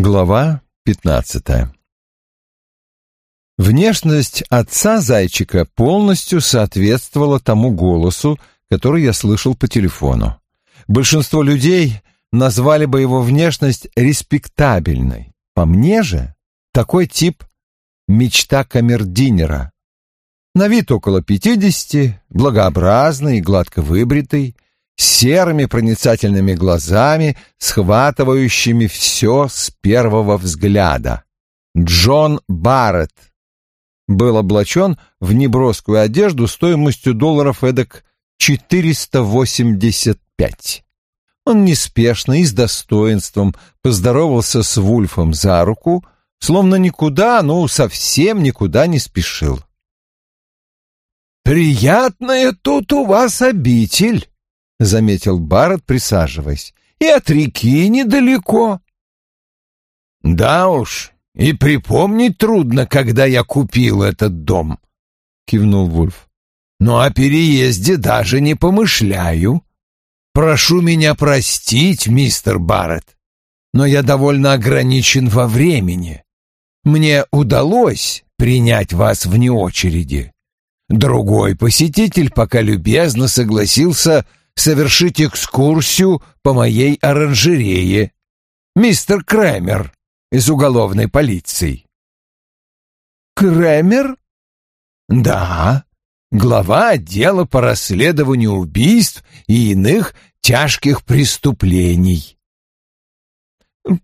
Глава пятнадцатая Внешность отца зайчика полностью соответствовала тому голосу, который я слышал по телефону. Большинство людей назвали бы его внешность респектабельной. По мне же, такой тип — мечта камердинера. На вид около пятидесяти, благообразный и гладко выбритый — серыми проницательными глазами, схватывающими все с первого взгляда. Джон Барретт был облачен в неброскую одежду стоимостью долларов эдак 485. Он неспешно и с достоинством поздоровался с Вульфом за руку, словно никуда, ну, совсем никуда не спешил. «Приятная тут у вас обитель», — заметил Барретт, присаживаясь. «И от реки недалеко». «Да уж, и припомнить трудно, когда я купил этот дом», — кивнул Вульф. «Но о переезде даже не помышляю. Прошу меня простить, мистер Барретт, но я довольно ограничен во времени. Мне удалось принять вас вне очереди. Другой посетитель пока любезно согласился совершить экскурсию по моей оранжерее. Мистер Крэмер из уголовной полиции. Крэмер? Да, глава отдела по расследованию убийств и иных тяжких преступлений.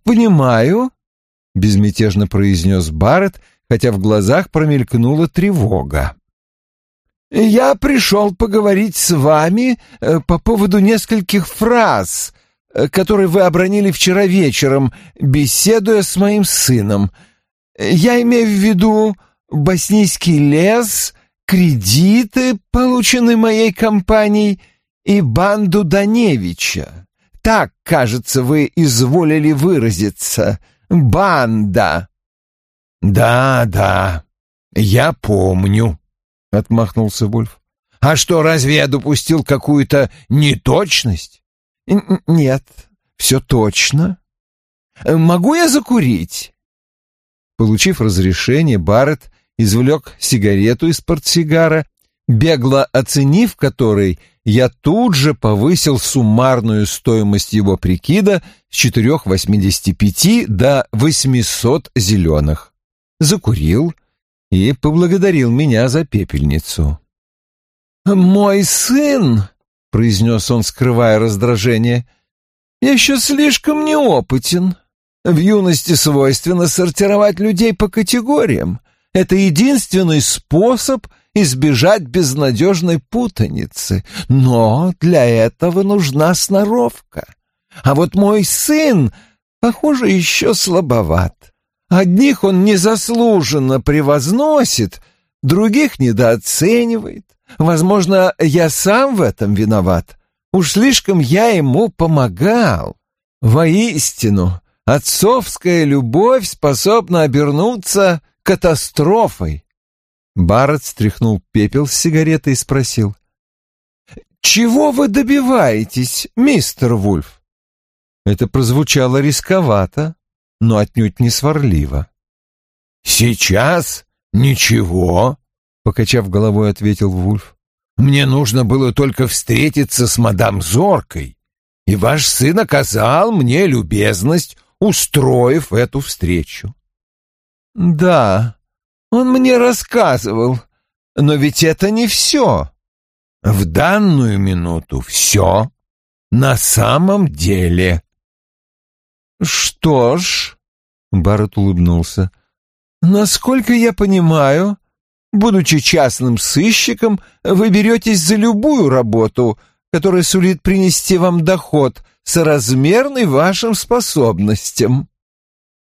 «Понимаю», — безмятежно произнес Барретт, хотя в глазах промелькнула тревога. Я пришел поговорить с вами э, по поводу нескольких фраз, э, которые вы обронили вчера вечером, беседуя с моим сыном. Я имею в виду боснийский лес, кредиты, полученные моей компанией, и банду Даневича. Так, кажется, вы изволили выразиться. Банда. Да, да, я помню отмахнулся Вульф. А что, разве я допустил какую-то неточность? Нет, все точно. Могу я закурить? Получив разрешение, Барретт извлек сигарету из портсигара, бегло оценив который, я тут же повысил суммарную стоимость его прикида с 4,85 до 800 зеленых. Закурил, и поблагодарил меня за пепельницу. «Мой сын», — произнес он, скрывая раздражение, — «еще слишком неопытен. В юности свойственно сортировать людей по категориям. Это единственный способ избежать безнадежной путаницы. Но для этого нужна сноровка. А вот мой сын, похоже, еще слабоват. Одних он незаслуженно превозносит, других недооценивает. Возможно, я сам в этом виноват. Уж слишком я ему помогал. Воистину, отцовская любовь способна обернуться катастрофой. Барретт стряхнул пепел с сигареты и спросил. «Чего вы добиваетесь, мистер Вульф?» Это прозвучало рисковато, но отнюдь не сварливо. «Сейчас ничего», — покачав головой, ответил Вульф. «Мне нужно было только встретиться с мадам Зоркой, и ваш сын оказал мне любезность, устроив эту встречу». «Да, он мне рассказывал, но ведь это не все». «В данную минуту все на самом деле». «Что ж...» — Барретт улыбнулся. «Насколько я понимаю, будучи частным сыщиком, вы беретесь за любую работу, которая сулит принести вам доход, соразмерный вашим способностям».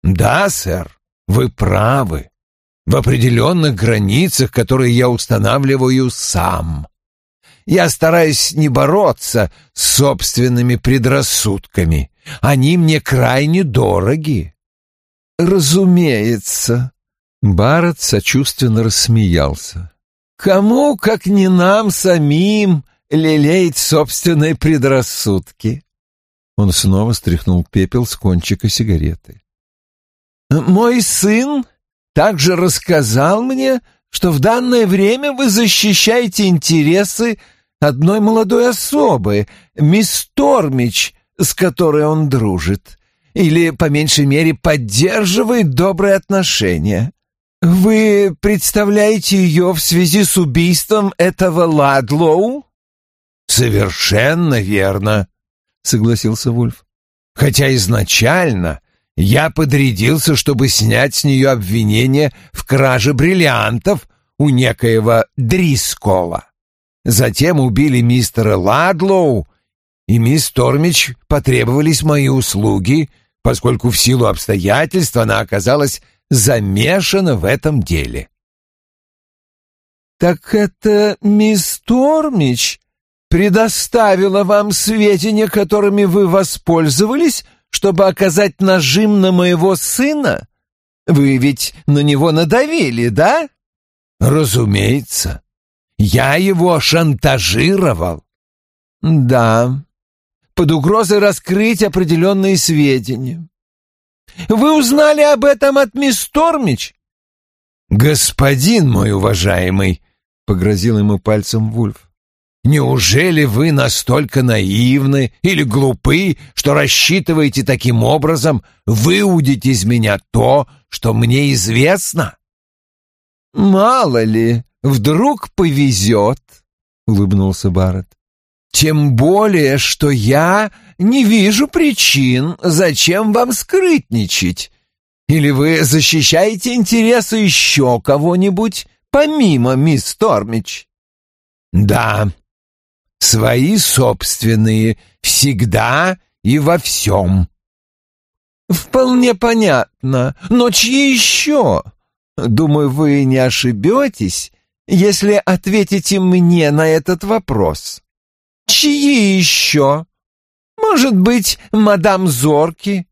«Да, сэр, вы правы. В определенных границах, которые я устанавливаю сам. Я стараюсь не бороться с собственными предрассудками. Они мне крайне дороги. Разумеется. Барретт сочувственно рассмеялся. Кому, как не нам самим, лелеять собственные предрассудки? Он снова стряхнул пепел с кончика сигареты. Мой сын также рассказал мне, что в данное время вы защищаете интересы одной молодой особы, мисс Тормич, с которой он дружит, или, по меньшей мере, поддерживает добрые отношения. Вы представляете ее в связи с убийством этого Ладлоу? Совершенно верно, согласился Вульф. Хотя изначально я подрядился, чтобы снять с нее обвинение в краже бриллиантов у некоего Дрискола. Затем убили мистера Ладлоу, и мисс Тормич потребовались мои услуги, поскольку в силу обстоятельств она оказалась замешана в этом деле. «Так это мисс Тормич предоставила вам сведения, которыми вы воспользовались, чтобы оказать нажим на моего сына? Вы ведь на него надавили, да?» «Разумеется. Я его шантажировал. Да, под угрозой раскрыть определенные сведения. Вы узнали об этом от мисс Тормич? Господин мой уважаемый, погрозил ему пальцем Вульф. Неужели вы настолько наивны или глупы, что рассчитываете таким образом выудить из меня то, что мне известно? Мало ли, Вдруг повезет, — улыбнулся Барретт. Тем более, что я не вижу причин, зачем вам скрытничать. Или вы защищаете интересы еще кого-нибудь, помимо мисс Тормич? Да, свои собственные, всегда и во всем. Вполне понятно, но чьи еще? Думаю, вы не ошибетесь, если ответите мне на этот вопрос. Чьи еще? Может быть, мадам Зорки?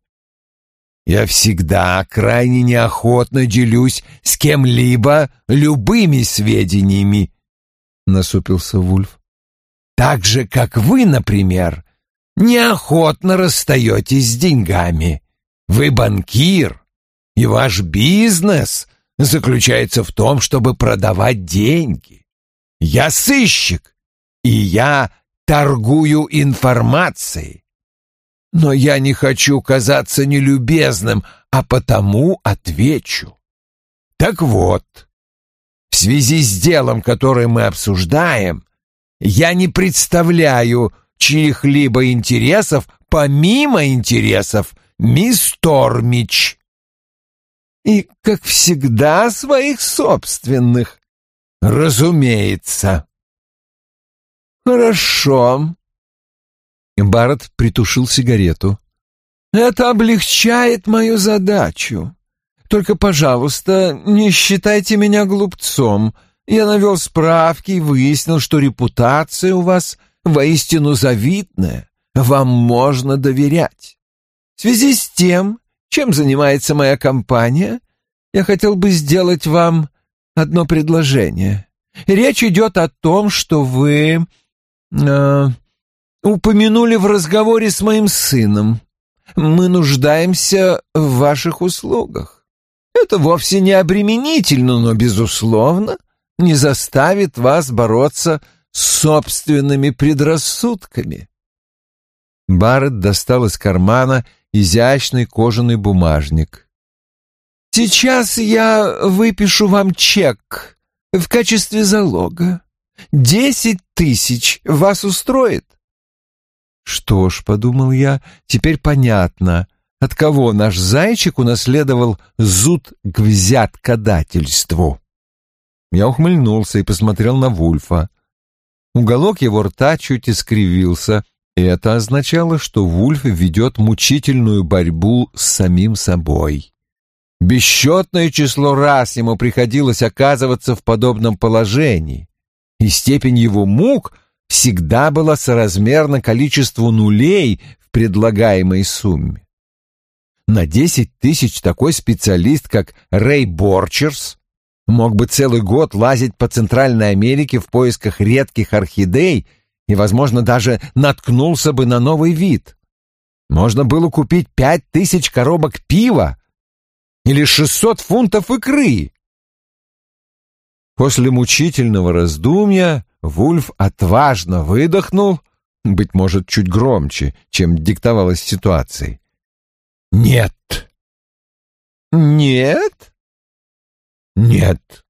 Я всегда крайне неохотно делюсь с кем-либо любыми сведениями, — насупился Вульф. Так же, как вы, например, неохотно расстаетесь с деньгами. Вы банкир, и ваш бизнес заключается в том, чтобы продавать деньги. Я сыщик, и я торгую информацией. Но я не хочу казаться нелюбезным, а потому отвечу. Так вот, в связи с делом, которое мы обсуждаем, я не представляю чьих-либо интересов помимо интересов мисс Тормич и, как всегда, своих собственных. Разумеется. Хорошо. Барретт притушил сигарету. Это облегчает мою задачу. Только, пожалуйста, не считайте меня глупцом. Я навел справки и выяснил, что репутация у вас воистину завидная. Вам можно доверять. В связи с тем чем занимается моя компания, я хотел бы сделать вам одно предложение. Речь идет о том, что вы э, упомянули в разговоре с моим сыном. Мы нуждаемся в ваших услугах. Это вовсе не обременительно, но, безусловно, не заставит вас бороться с собственными предрассудками. Барретт достал из кармана изящный кожаный бумажник. «Сейчас я выпишу вам чек в качестве залога. Десять тысяч вас устроит?» «Что ж», — подумал я, — «теперь понятно, от кого наш зайчик унаследовал зуд к взяткодательству». Я ухмыльнулся и посмотрел на Вульфа. Уголок его рта чуть искривился — это означало, что Вульф ведет мучительную борьбу с самим собой. Бесчетное число раз ему приходилось оказываться в подобном положении, и степень его мук всегда была соразмерна количеству нулей в предлагаемой сумме. На десять тысяч такой специалист, как Рэй Борчерс, мог бы целый год лазить по Центральной Америке в поисках редких орхидей и, возможно, даже наткнулся бы на новый вид. Можно было купить пять тысяч коробок пива, или шестьсот фунтов икры. После мучительного раздумья Вульф отважно выдохнул, быть может, чуть громче, чем диктовалась ситуацией. «Нет». «Нет?» «Нет».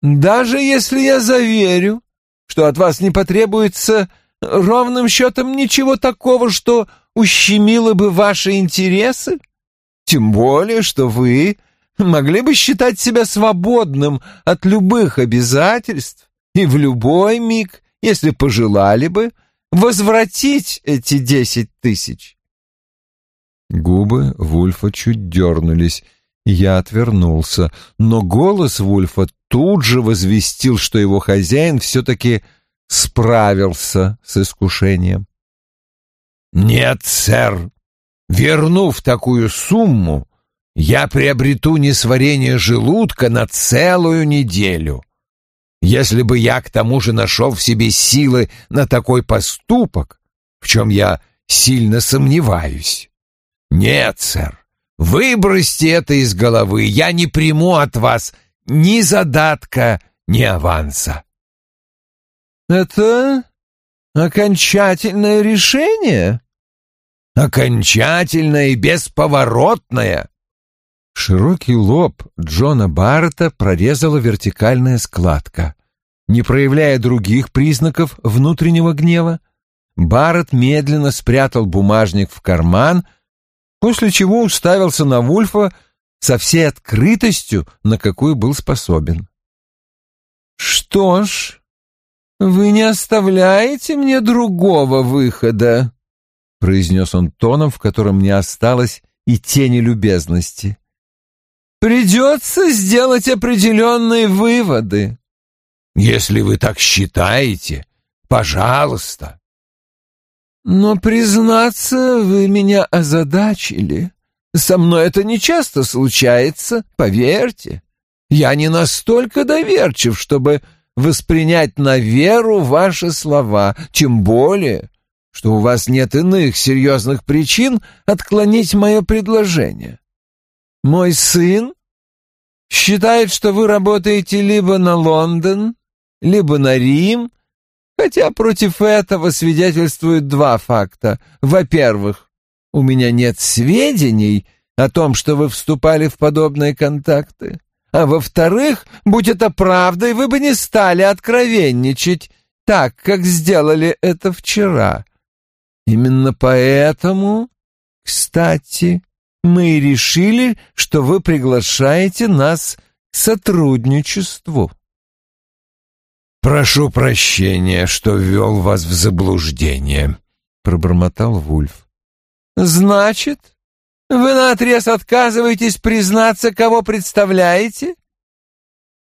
«Даже если я заверю, что от вас не потребуется ровным счетом ничего такого, что ущемило бы ваши интересы? Тем более, что вы могли бы считать себя свободным от любых обязательств и в любой миг, если пожелали бы, возвратить эти десять тысяч. Губы Вульфа чуть дернулись, я отвернулся, но голос Вульфа тут же возвестил, что его хозяин все-таки справился с искушением. «Нет, сэр, вернув такую сумму, я приобрету несварение желудка на целую неделю. Если бы я к тому же нашел в себе силы на такой поступок, в чем я сильно сомневаюсь. Нет, сэр, выбросьте это из головы, я не приму от вас ни задатка, ни аванса. Это окончательное решение? Окончательное и бесповоротное. Широкий лоб Джона Баррета прорезала вертикальная складка. Не проявляя других признаков внутреннего гнева, Барретт медленно спрятал бумажник в карман, после чего уставился на Вульфа со всей открытостью, на какую был способен. «Что ж, вы не оставляете мне другого выхода», — произнес он тоном, в котором не осталось и тени любезности. Придется сделать определенные выводы. Если вы так считаете, пожалуйста. Но, признаться, вы меня озадачили. Со мной это нечасто случается, поверьте. Я не настолько доверчив, чтобы воспринять на веру ваши слова, тем более, что у вас нет иных серьезных причин отклонить мое предложение. Мой сын считает, что вы работаете либо на Лондон, либо на Рим, хотя против этого свидетельствуют два факта. Во-первых, у меня нет сведений о том, что вы вступали в подобные контакты. А во-вторых, будь это правдой, вы бы не стали откровенничать так, как сделали это вчера. Именно поэтому, кстати, мы и решили, что вы приглашаете нас к сотрудничеству. «Прошу прощения, что ввел вас в заблуждение», — пробормотал Вульф. «Значит, вы наотрез отказываетесь признаться, кого представляете?»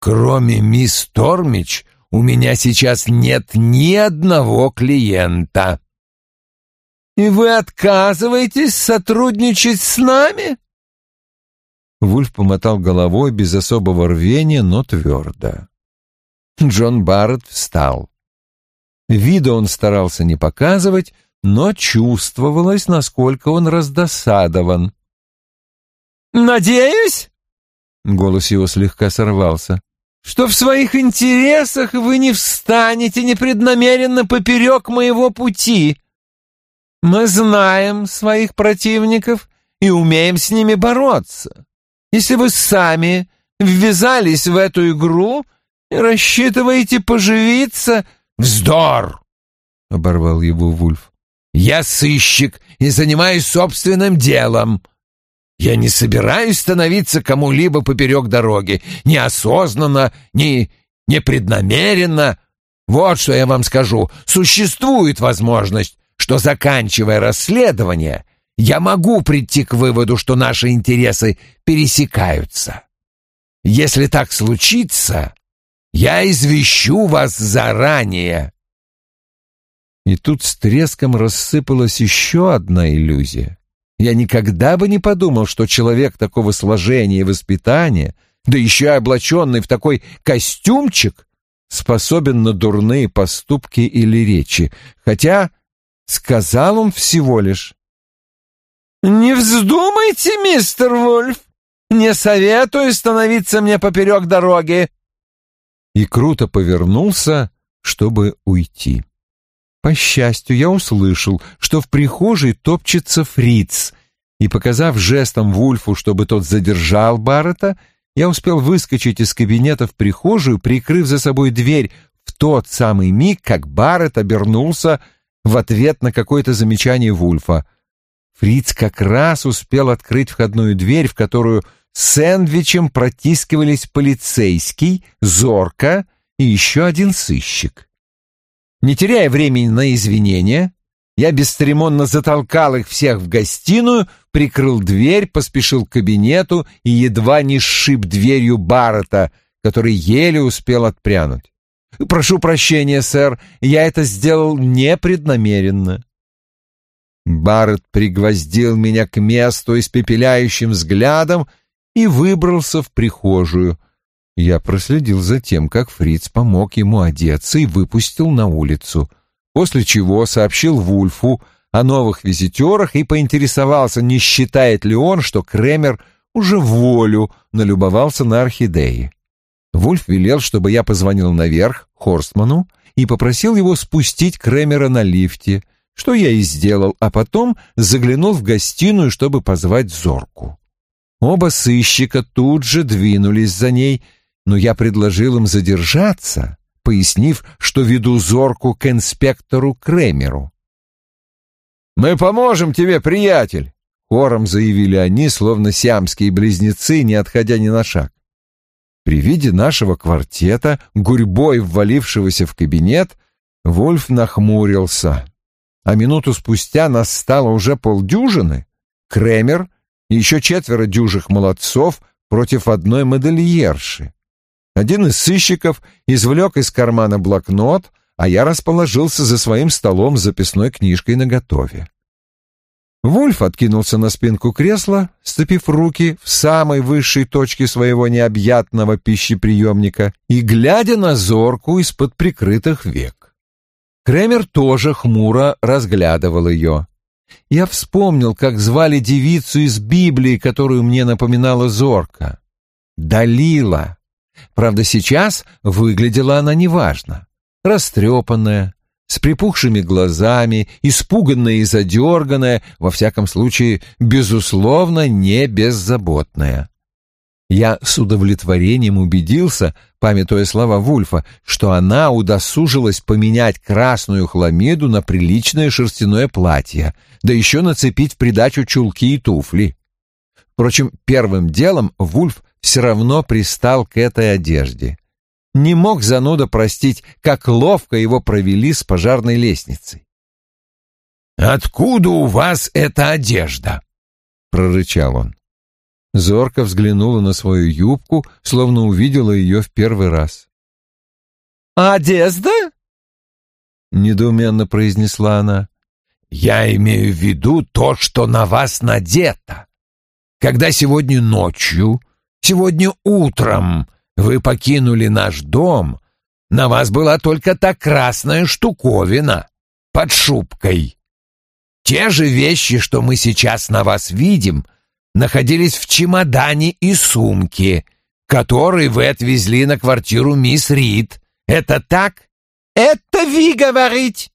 «Кроме мисс Тормич, у меня сейчас нет ни одного клиента», «И вы отказываетесь сотрудничать с нами?» Вульф помотал головой без особого рвения, но твердо. Джон Барретт встал. Вида он старался не показывать, но чувствовалось, насколько он раздосадован. «Надеюсь?» — голос его слегка сорвался что в своих интересах вы не встанете непреднамеренно поперек моего пути. Мы знаем своих противников и умеем с ними бороться. Если вы сами ввязались в эту игру и рассчитываете поживиться... «Вздор!» — оборвал его Вульф. «Я сыщик и занимаюсь собственным делом. Я не собираюсь становиться кому-либо поперек дороги, неосознанно, ни непреднамеренно. Вот что я вам скажу. Существует возможность что, заканчивая расследование, я могу прийти к выводу, что наши интересы пересекаются. Если так случится, я извещу вас заранее. И тут с треском рассыпалась еще одна иллюзия. Я никогда бы не подумал, что человек такого сложения и воспитания, да еще и облаченный в такой костюмчик, способен на дурные поступки или речи, хотя Сказал он всего лишь. «Не вздумайте, мистер Вольф, Не советую становиться мне поперек дороги!» И круто повернулся, чтобы уйти. По счастью, я услышал, что в прихожей топчется фриц, и, показав жестом Вульфу, чтобы тот задержал Баррета, я успел выскочить из кабинета в прихожую, прикрыв за собой дверь в тот самый миг, как Баррет обернулся в ответ на какое-то замечание Вульфа. Фриц как раз успел открыть входную дверь, в которую сэндвичем протискивались полицейский, Зорка и еще один сыщик. Не теряя времени на извинения, я бесцеремонно затолкал их всех в гостиную, прикрыл дверь, поспешил к кабинету и едва не сшиб дверью Баррета, который еле успел отпрянуть. «Прошу прощения, сэр, я это сделал непреднамеренно». Барретт пригвоздил меня к месту испепеляющим взглядом и выбрался в прихожую. Я проследил за тем, как Фриц помог ему одеться и выпустил на улицу, после чего сообщил Вульфу о новых визитерах и поинтересовался, не считает ли он, что Кремер уже волю налюбовался на орхидеи. Вульф велел, чтобы я позвонил наверх Хорстману и попросил его спустить Кремера на лифте, что я и сделал, а потом заглянул в гостиную, чтобы позвать Зорку. Оба сыщика тут же двинулись за ней, но я предложил им задержаться, пояснив, что веду зорку к инспектору Кремеру. «Мы поможем тебе, приятель!» — хором заявили они, словно сиамские близнецы, не отходя ни на шаг. При виде нашего квартета, гурьбой ввалившегося в кабинет, Вольф нахмурился. А минуту спустя нас стало уже полдюжины. Кремер и еще четверо дюжих молодцов против одной модельерши. Один из сыщиков извлек из кармана блокнот, а я расположился за своим столом с записной книжкой наготове. Вульф откинулся на спинку кресла, сцепив руки в самой высшей точке своего необъятного пищеприемника и глядя на зорку из-под прикрытых век. Кремер тоже хмуро разглядывал ее. Я вспомнил, как звали девицу из Библии, которую мне напоминала Зорка. Далила. Правда, сейчас выглядела она неважно. Растрепанная, с припухшими глазами, испуганная и задерганная, во всяком случае, безусловно, не беззаботная. Я с удовлетворением убедился, памятуя слова Вульфа, что она удосужилась поменять красную хламиду на приличное шерстяное платье, да еще нацепить в придачу чулки и туфли. Впрочем, первым делом Вульф все равно пристал к этой одежде. Не мог зануда простить, как ловко его провели с пожарной лестницей. «Откуда у вас эта одежда?» — прорычал он. Зорко взглянула на свою юбку, словно увидела ее в первый раз. «Одежда?» — недоуменно произнесла она. «Я имею в виду то, что на вас надето. Когда сегодня ночью, сегодня утром вы покинули наш дом, на вас была только та красная штуковина под шубкой. Те же вещи, что мы сейчас на вас видим, находились в чемодане и сумке, которые вы отвезли на квартиру мисс Рид. Это так? Это вы говорить.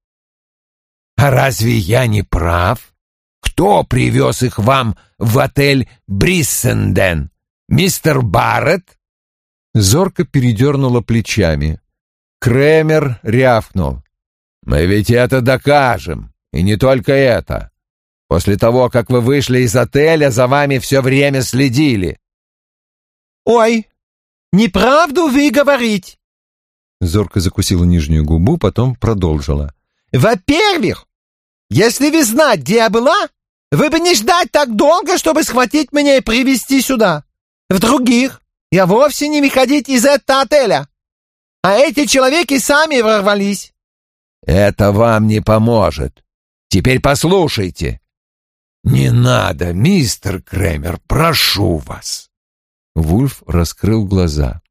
А разве я не прав? Кто привез их вам в отель Бриссенден? Мистер Барретт? Зорко передернула плечами. Кремер рявкнул. «Мы ведь это докажем, и не только это. После того, как вы вышли из отеля, за вами все время следили». «Ой, неправду вы говорить!» Зорко закусила нижнюю губу, потом продолжила. «Во-первых, если вы знать, где я была, вы бы не ждать так долго, чтобы схватить меня и привести сюда. В-других, я вовсе не выходить из этого отеля. А эти человеки сами ворвались». «Это вам не поможет. Теперь послушайте. «Не надо, мистер Кремер, прошу вас!» Вульф раскрыл глаза.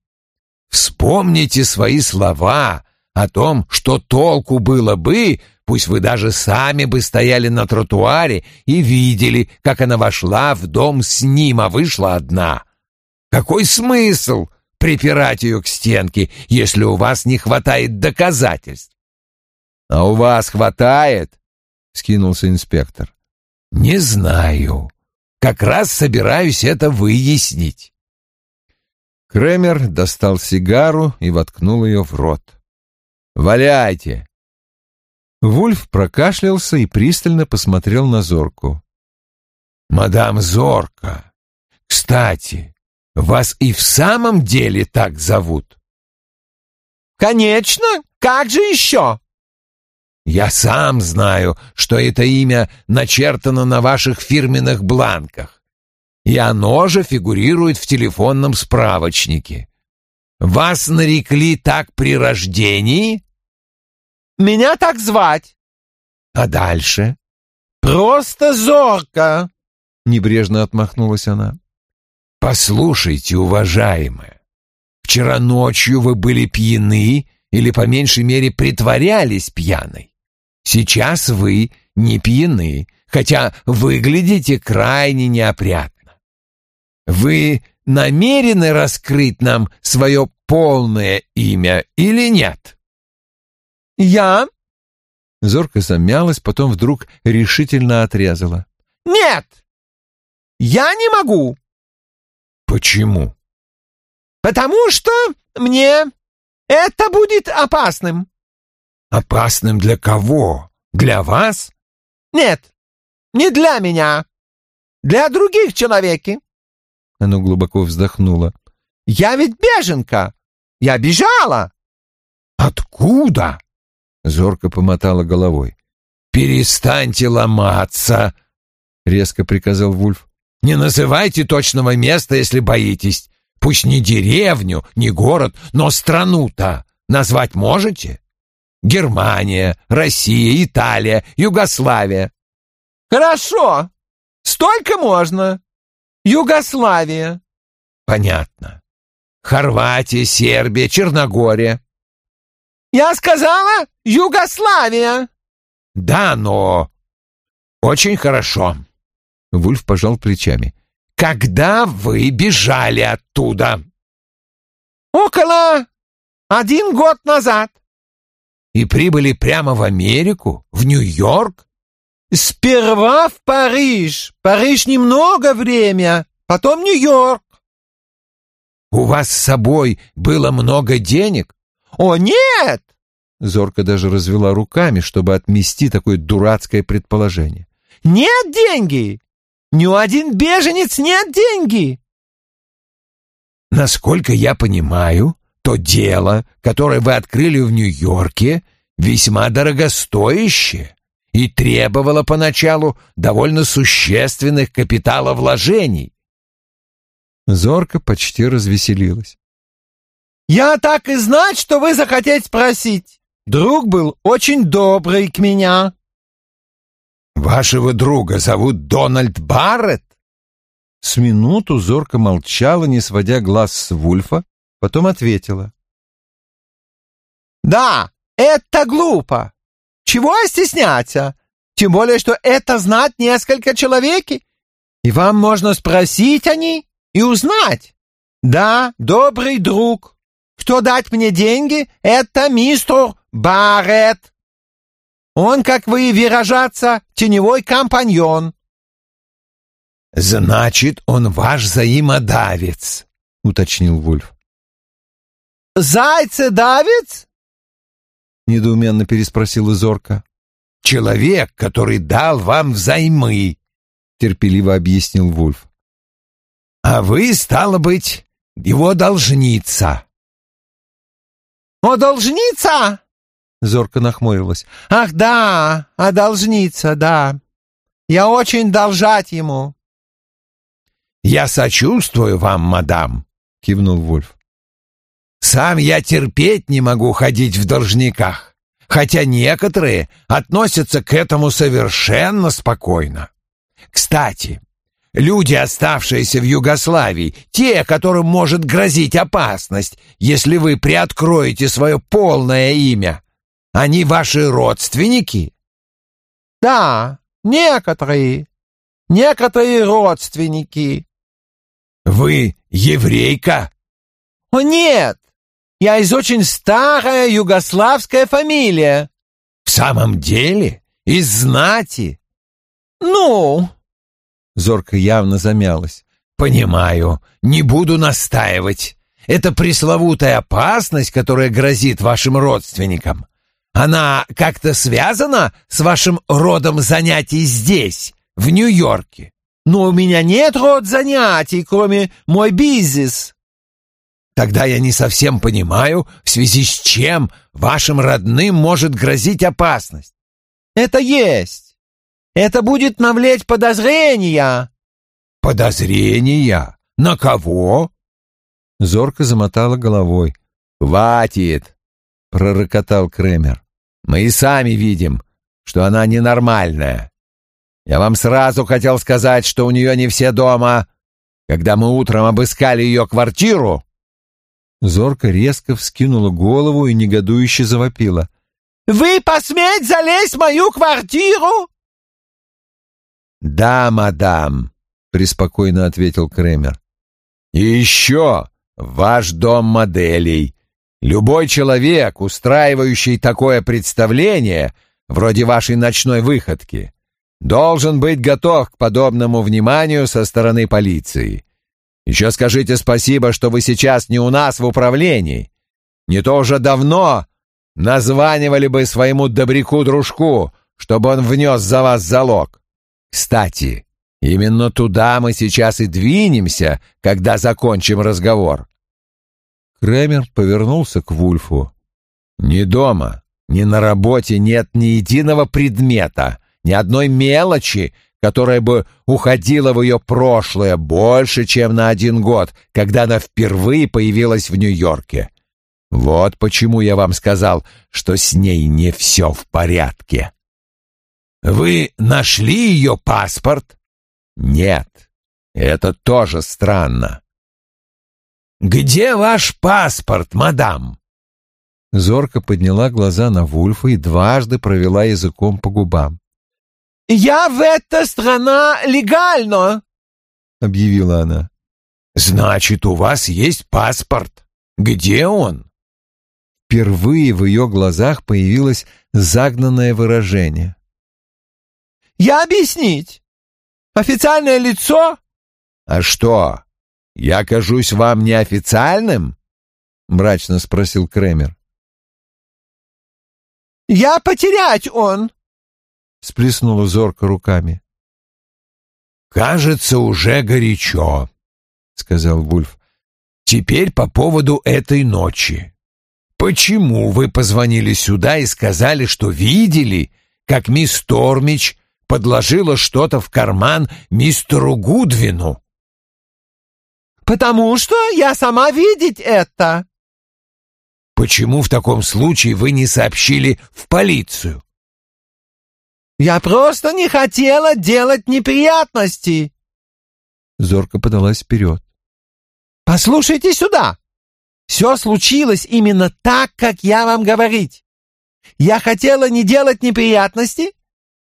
«Вспомните свои слова о том, что толку было бы, пусть вы даже сами бы стояли на тротуаре и видели, как она вошла в дом с ним, а вышла одна. Какой смысл припирать ее к стенке, если у вас не хватает доказательств? А у вас хватает? Скинулся инспектор. Не знаю. Как раз собираюсь это выяснить. Кремер достал сигару и воткнул ее в рот. «Валяйте!» Вульф прокашлялся и пристально посмотрел на Зорку. «Мадам Зорка, кстати, вас и в самом деле так зовут?» «Конечно! Как же еще?» «Я сам знаю, что это имя начертано на ваших фирменных бланках, и оно же фигурирует в телефонном справочнике. Вас нарекли так при рождении?» Меня так звать. А дальше? Просто зорко. Небрежно отмахнулась она. Послушайте, уважаемая, вчера ночью вы были пьяны или, по меньшей мере, притворялись пьяной. Сейчас вы не пьяны, хотя выглядите крайне неопрятно. Вы намерены раскрыть нам свое полное имя или нет? «Я?» Зорка замялась, потом вдруг решительно отрезала. «Нет! Я не могу!» «Почему?» «Потому что мне это будет опасным». «Опасным для кого? Для вас?» «Нет, не для меня. Для других человеки». Она глубоко вздохнула. «Я ведь беженка. Я бежала». «Откуда?» Зорко помотала головой. «Перестаньте ломаться!» — резко приказал Вульф. «Не называйте точного места, если боитесь. Пусть не деревню, не город, но страну-то назвать можете? Германия, Россия, Италия, Югославия». «Хорошо. Столько можно. Югославия». «Понятно. Хорватия, Сербия, Черногория». Я сказала Югославия. Да, но... Очень хорошо. Вульф пожал плечами. Когда вы бежали оттуда? Около один год назад. И прибыли прямо в Америку, в Нью-Йорк? Сперва в Париж. Париж немного время, потом Нью-Йорк. У вас с собой было много денег? «О, нет!» Зорка даже развела руками, чтобы отмести такое дурацкое предположение. «Нет деньги! Ни у один беженец нет деньги!» «Насколько я понимаю, то дело, которое вы открыли в Нью-Йорке, весьма дорогостоящее и требовало поначалу довольно существенных капиталовложений». Зорка почти развеселилась. «Я так и знать, что вы захотеть спросить. Друг был очень добрый к меня». «Вашего друга зовут Дональд Барретт?» С минуту зорко молчала, не сводя глаз с Вульфа, потом ответила. «Да, это глупо. Чего стесняться? Тем более, что это знать несколько человеки. И вам можно спросить о ней и узнать. Да, добрый друг. Кто дать мне деньги, это мистер Барретт. Он, как вы выражаться, теневой компаньон. Значит, он ваш взаимодавец, уточнил Вульф. Зайцедавец? недоуменно переспросила Зорка. Человек, который дал вам взаймы, терпеливо объяснил Вульф. А вы, стало быть, его должница. «О, должница!» Зорко нахмурилась. «Ах, да, а должница, да. Я очень должать ему». «Я сочувствую вам, мадам», — кивнул Вульф. «Сам я терпеть не могу ходить в должниках, хотя некоторые относятся к этому совершенно спокойно. Кстати, Люди, оставшиеся в Югославии, те, которым может грозить опасность, если вы приоткроете свое полное имя, они ваши родственники? Да, некоторые. Некоторые родственники. Вы еврейка? О, нет! Я из очень старая югославская фамилия. В самом деле? Из знати? Ну? Зорка явно замялась. Понимаю, не буду настаивать. Это пресловутая опасность, которая грозит вашим родственникам. Она как-то связана с вашим родом занятий здесь, в Нью-Йорке? Но у меня нет род занятий, кроме мой бизнес. Тогда я не совсем понимаю, в связи с чем вашим родным может грозить опасность. Это есть. Это будет навлечь подозрения. Подозрения? На кого? Зорко замотала головой. «Хватит!» — пророкотал Кремер. «Мы и сами видим, что она ненормальная. Я вам сразу хотел сказать, что у нее не все дома. Когда мы утром обыскали ее квартиру, Зорка резко вскинула голову и негодующе завопила. «Вы посметь залезть в мою квартиру?» «Да, мадам», — преспокойно ответил Кремер. «И еще ваш дом моделей. Любой человек, устраивающий такое представление, вроде вашей ночной выходки, должен быть готов к подобному вниманию со стороны полиции. Еще скажите спасибо, что вы сейчас не у нас в управлении. Не то уже давно названивали бы своему добряку-дружку, чтобы он внес за вас залог. Кстати, именно туда мы сейчас и двинемся, когда закончим разговор. Кремер повернулся к Вульфу. «Ни дома, ни на работе нет ни единого предмета, ни одной мелочи, которая бы уходила в ее прошлое больше, чем на один год, когда она впервые появилась в Нью-Йорке. Вот почему я вам сказал, что с ней не все в порядке. Вы нашли ее паспорт? Нет. Это тоже странно. Где ваш паспорт, мадам? Зорка подняла глаза на Вульфа и дважды провела языком по губам. «Я в эта страна легально!» — объявила она. «Значит, у вас есть паспорт. Где он?» Впервые в ее глазах появилось загнанное выражение. «Я объяснить. Официальное лицо?» «А что, я кажусь вам неофициальным?» — мрачно спросил Кремер. «Я потерять он!» — сплеснула зорко руками. «Кажется, уже горячо», — сказал Вульф. «Теперь по поводу этой ночи. Почему вы позвонили сюда и сказали, что видели, как мисс Тормич подложила что-то в карман мистеру Гудвину?» «Потому что я сама видеть это». «Почему в таком случае вы не сообщили в полицию?» Я просто не хотела делать неприятности. Зорка подалась вперед. Послушайте сюда. Все случилось именно так, как я вам говорить. Я хотела не делать неприятности,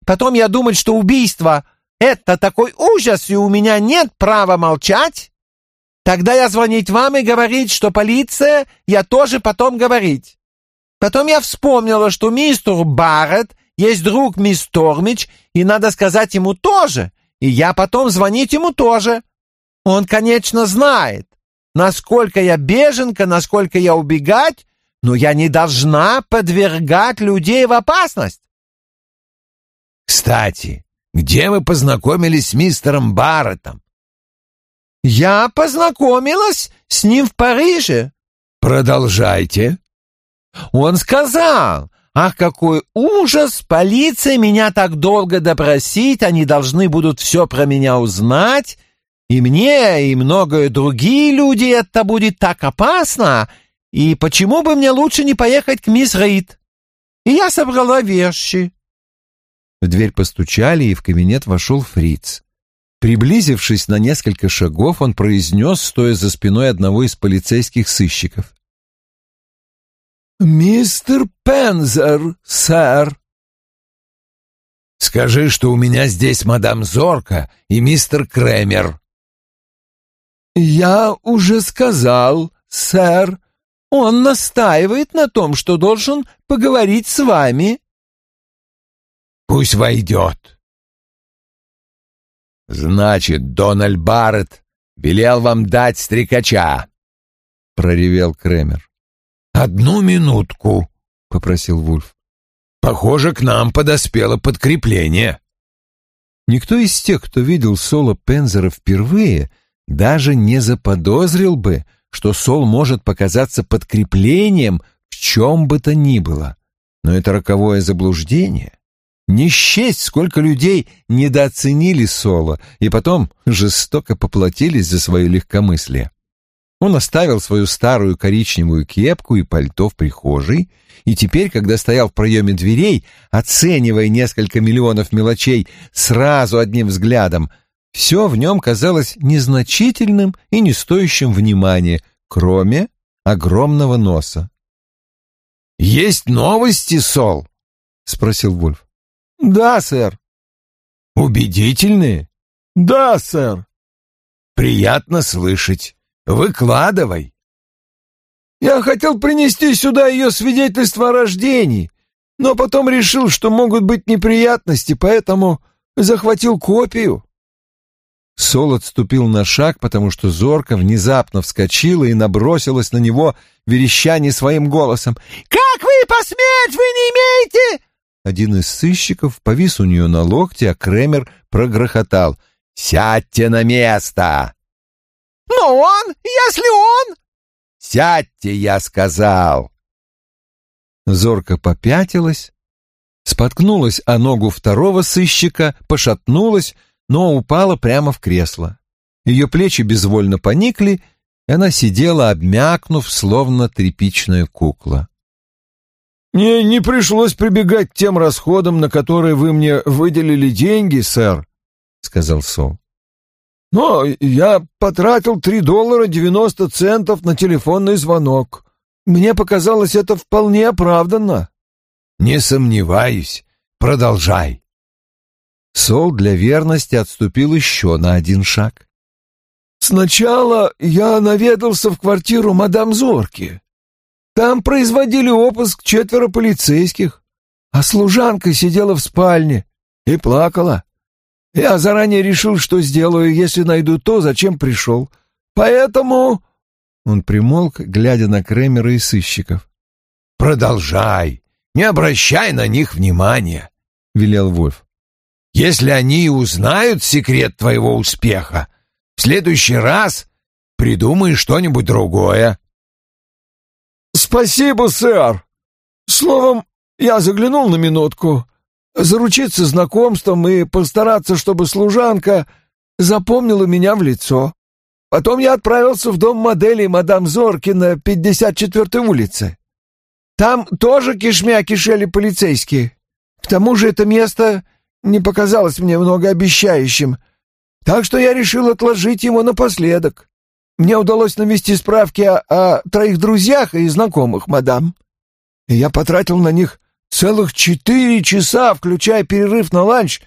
потом я думать, что убийство — это такой ужас, и у меня нет права молчать. Тогда я звонить вам и говорить, что полиция, я тоже потом говорить. Потом я вспомнила, что мистер Барретт есть друг мисс Тормич, и надо сказать ему тоже, и я потом звонить ему тоже. Он, конечно, знает, насколько я беженка, насколько я убегать, но я не должна подвергать людей в опасность. Кстати, где вы познакомились с мистером Барреттом? Я познакомилась с ним в Париже. Продолжайте. Он сказал, Ах, какой ужас! Полиция меня так долго допросить, они должны будут все про меня узнать. И мне, и многое другие люди это будет так опасно. И почему бы мне лучше не поехать к мисс Рид? И я собрала вещи. В дверь постучали, и в кабинет вошел Фриц. Приблизившись на несколько шагов, он произнес, стоя за спиной одного из полицейских сыщиков. «Мистер Пензер, сэр». «Скажи, что у меня здесь мадам Зорка и мистер Кремер». «Я уже сказал, сэр. Он настаивает на том, что должен поговорить с вами». «Пусть войдет». «Значит, Дональд Барретт велел вам дать стрекача», — проревел Кремер. «Одну минутку», — попросил Вульф. «Похоже, к нам подоспело подкрепление». Никто из тех, кто видел Соло Пензера впервые, даже не заподозрил бы, что Сол может показаться подкреплением в чем бы то ни было. Но это роковое заблуждение. Не счесть, сколько людей недооценили Соло и потом жестоко поплатились за свое легкомыслие. Он оставил свою старую коричневую кепку и пальто в прихожей, и теперь, когда стоял в проеме дверей, оценивая несколько миллионов мелочей сразу одним взглядом, все в нем казалось незначительным и не стоящим внимания, кроме огромного носа. «Есть новости, Сол?» — спросил Вульф. «Да, сэр». «Убедительные?» «Да, сэр». «Приятно слышать. Выкладывай. Я хотел принести сюда ее свидетельство о рождении, но потом решил, что могут быть неприятности, поэтому захватил копию. Сол отступил на шаг, потому что Зорка внезапно вскочила и набросилась на него, вереща не своим голосом. «Как вы посметь? Вы не имеете...» Один из сыщиков повис у нее на локте, а Кремер прогрохотал. «Сядьте на место!» «Но он, если он...» «Сядьте, я сказал!» Зорка попятилась, споткнулась о ногу второго сыщика, пошатнулась, но упала прямо в кресло. Ее плечи безвольно поникли, и она сидела, обмякнув, словно тряпичная кукла. «Мне не пришлось прибегать к тем расходам, на которые вы мне выделили деньги, сэр», — сказал Сол. Но я потратил три доллара девяносто центов на телефонный звонок. Мне показалось это вполне оправданно. Не сомневаюсь. Продолжай. Сол для верности отступил еще на один шаг. Сначала я наведался в квартиру мадам Зорки. Там производили обыск четверо полицейских, а служанка сидела в спальне и плакала. Я заранее решил, что сделаю, если найду то, зачем пришел. Поэтому...» Он примолк, глядя на Кремера и сыщиков. «Продолжай, не обращай на них внимания», — велел Вольф. «Если они узнают секрет твоего успеха, в следующий раз придумай что-нибудь другое». «Спасибо, сэр. Словом, я заглянул на минутку заручиться знакомством и постараться, чтобы служанка запомнила меня в лицо. Потом я отправился в дом модели мадам Зорки на 54-й улице. Там тоже кишмя кишели полицейские. К тому же это место не показалось мне многообещающим, так что я решил отложить его напоследок. Мне удалось навести справки о, о троих друзьях и знакомых мадам. И я потратил на них Целых четыре часа, включая перерыв на ланч,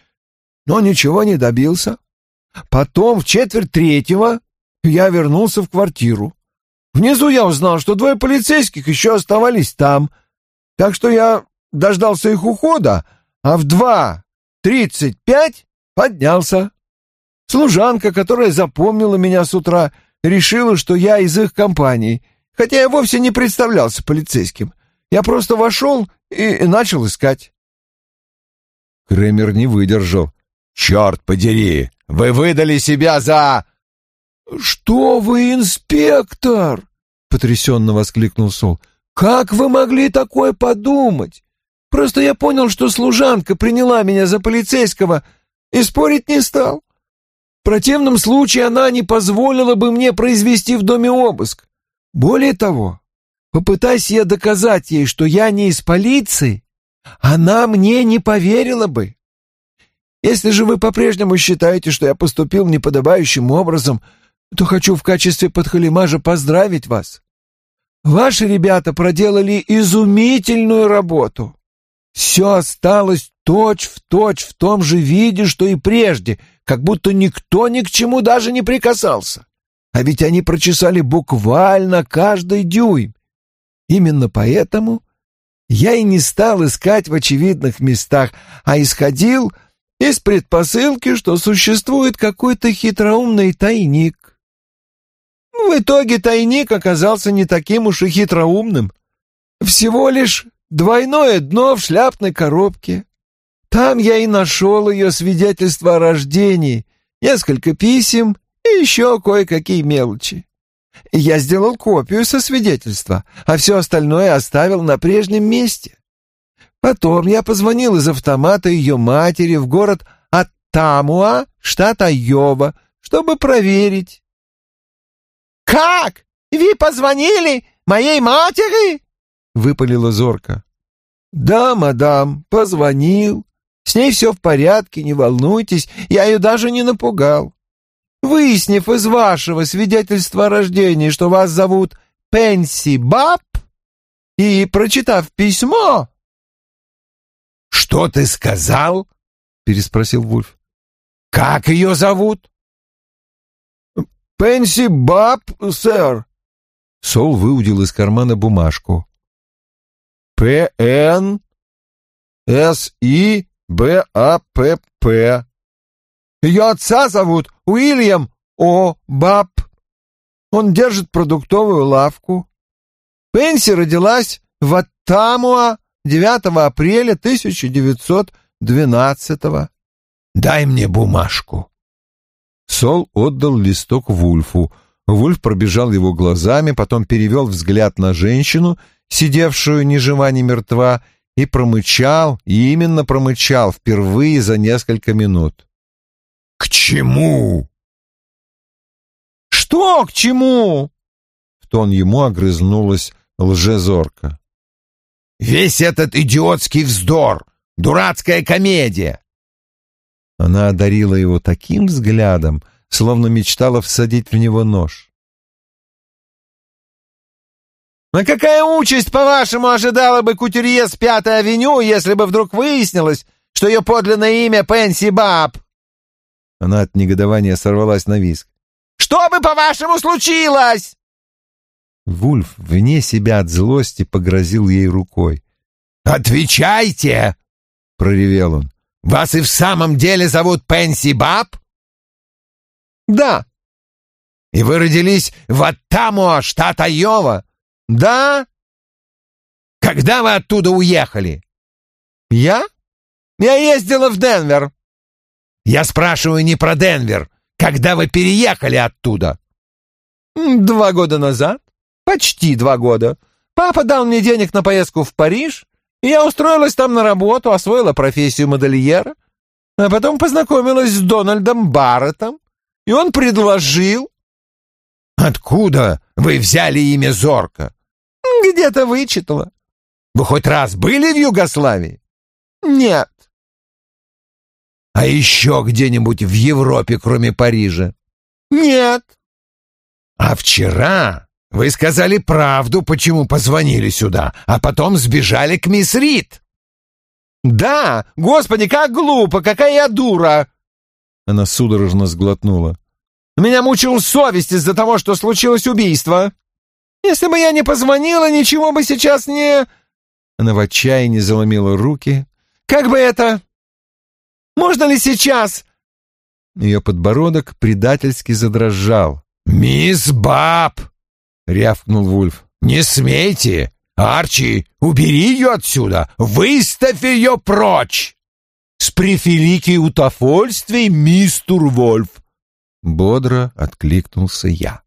но ничего не добился. Потом в четверть третьего я вернулся в квартиру. Внизу я узнал, что двое полицейских еще оставались там, так что я дождался их ухода, а в два тридцать пять поднялся. Служанка, которая запомнила меня с утра, решила, что я из их компании, хотя я вовсе не представлялся полицейским. Я просто вошел и начал искать. Кремер не выдержал. «Черт подери! Вы выдали себя за...» «Что вы, инспектор?» — потрясенно воскликнул Сол. «Как вы могли такое подумать? Просто я понял, что служанка приняла меня за полицейского и спорить не стал. В противном случае она не позволила бы мне произвести в доме обыск. Более того, Попытайся я доказать ей, что я не из полиции, она мне не поверила бы. Если же вы по-прежнему считаете, что я поступил неподобающим образом, то хочу в качестве подхалимажа поздравить вас. Ваши ребята проделали изумительную работу. Все осталось точь-в-точь в том же виде, что и прежде, как будто никто ни к чему даже не прикасался. А ведь они прочесали буквально каждый дюйм. Именно поэтому я и не стал искать в очевидных местах, а исходил из предпосылки, что существует какой-то хитроумный тайник. В итоге тайник оказался не таким уж и хитроумным. Всего лишь двойное дно в шляпной коробке. Там я и нашел ее свидетельство о рождении, несколько писем и еще кое-какие мелочи. Я сделал копию со свидетельства, а все остальное оставил на прежнем месте. Потом я позвонил из автомата ее матери в город Аттамуа, штат Айова, чтобы проверить. «Как? Вы позвонили моей матери?» — выпалила Зорка. «Да, мадам, позвонил. С ней все в порядке, не волнуйтесь, я ее даже не напугал. Выяснив из вашего свидетельства о рождении, что вас зовут Пенси Баб, и прочитав письмо...» «Что ты сказал?» — переспросил Вульф. «Как ее зовут?» «Пенси Баб, сэр». Сол выудил из кармана бумажку. «П-Н... С-И... Б-А-П-П. Ее отца зовут Уильям О. Баб. Он держит продуктовую лавку. Пенси родилась в Аттамуа 9 апреля 1912 -го. «Дай мне бумажку». Сол отдал листок Вульфу. Вульф пробежал его глазами, потом перевел взгляд на женщину, сидевшую ни жива, ни мертва, и промычал, и именно промычал впервые за несколько минут. «К чему?» «Что к чему?» В тон ему огрызнулась лжезорка. «Весь этот идиотский вздор! Дурацкая комедия!» Она одарила его таким взглядом, словно мечтала всадить в него нож. «А какая участь, по-вашему, ожидала бы кутюрье с Пятой авеню, если бы вдруг выяснилось, что ее подлинное имя Пенси Баб?» Она от негодования сорвалась на виск. «Что бы, по-вашему, случилось?» Вульф вне себя от злости погрозил ей рукой. «Отвечайте!» — проревел он. «Вас и в самом деле зовут Пенси Баб?» «Да». «И вы родились в Аттамуа, штат Айова?» «Да». «Когда вы оттуда уехали?» «Я? Я ездила в Денвер». «Я спрашиваю не про Денвер. Когда вы переехали оттуда?» «Два года назад. Почти два года. Папа дал мне денег на поездку в Париж, и я устроилась там на работу, освоила профессию модельера, а потом познакомилась с Дональдом Барреттом, и он предложил...» «Откуда вы взяли имя Зорка?» Где-то вычитала. Вы хоть раз были в Югославии? Нет. А еще где-нибудь в Европе, кроме Парижа? Нет. А вчера вы сказали правду, почему позвонили сюда, а потом сбежали к мисс Рид. Да, господи, как глупо, какая я дура. Она судорожно сглотнула. Меня мучила совесть из-за того, что случилось убийство. Если бы я не позвонила, ничего бы сейчас не...» Она в отчаянии заломила руки. «Как бы это... Можно ли сейчас...» Ее подбородок предательски задрожал. «Мисс Баб!» — рявкнул Вульф. «Не смейте! Арчи, убери ее отсюда! Выставь ее прочь!» «С префеликой удовольствием, мистер Вольф!» Бодро откликнулся я.